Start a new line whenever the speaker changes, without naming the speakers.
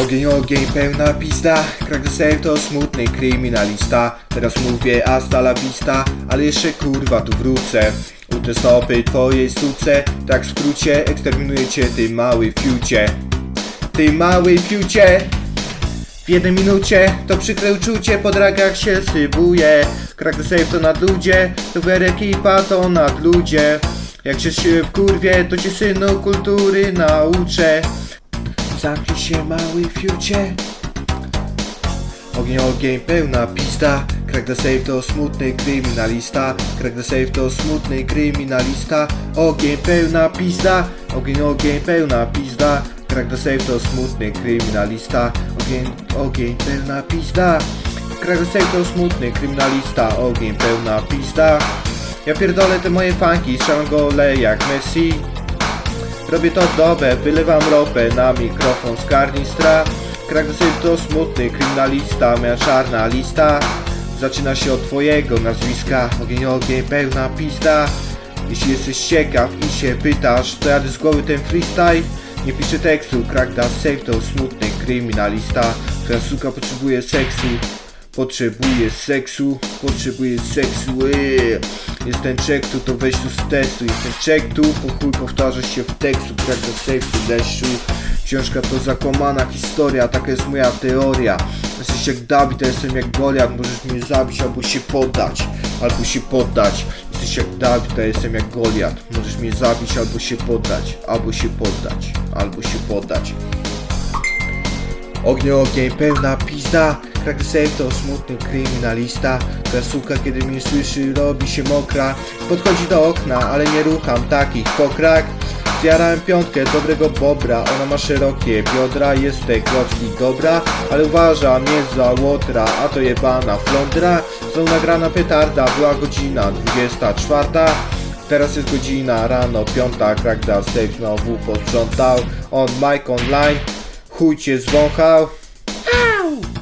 Ogień, ogień, pełna pizda. Safe to smutny kryminalista. Teraz mówię hasta la vista Ale jeszcze kurwa tu wrócę. Utrę stopy twojej suce. Tak w skrócie eksterminuję cię ty mały fiucie. Ty mały fiucie. W jednej minucie to przykre uczucie. Po dragach się sybuje Crack the safe to nad ludzie, to ekipa to nad ludzie. Jak się w kurwie, to cię synu kultury nauczę Zamknij się mały fiucie. Ogień, ogień, pełna pista Crack the safe to smutny kryminalista. Crack the safe to smutny kryminalista. Ogień, pełna pizda. Ogień, ogień, pełna pizda. Crack the safe to smutny kryminalista. Ogień, ogień, pełna pizda. Crack the safe to smutny kryminalista. Ogień, pełna pizda. Ja pierdolę te moje fanki Strzelam go olej jak Messi Robię to w dobę, wylewam ropę na mikrofon z karnistra safe to smutny kryminalista, moja czarna lista. Zaczyna się od twojego nazwiska Ogień, ogień, pełna pizda. Jeśli jesteś ciekaw i się pytasz To jadę z głowy ten freestyle. Nie piszę tekstu, crack the safe to smutny kryminalista. Twoja suka potrzebuje seksu Potrzebuję seksu, potrzebuję seksu eee. Jest ten check tu, to weź tu z testu. Jest ten check tu, po chuj powtarza się w tekstu. The safe tu deszczu. Książka to zakłamana historia, taka jest moja teoria. Jesteś jak Dawid, ja jestem jak Goliat. Możesz mnie zabić albo się poddać Albo się poddać. Jesteś jak Dawid, ja jestem jak Goliat. Możesz mnie zabić albo się poddać Albo się poddać Albo się poddać Ognio, ogień, pełna pizda. Crack safe to smutny kryminalista. Ta suka kiedy mnie słyszy robi się mokra. Podchodzi do okna, ale nie rucham takich pokrak Zjarałem piątkę dobrego bobra. Ona ma szerokie biodra Jest te klocki dobra. Ale uważa mnie za łotra A to jebana flądra. Znowu nagrana petarda Była godzina 24 Teraz jest godzina rano, piąta, crack the safe znowu posprzątał On mic online, Chuj cię zwąchał. Au!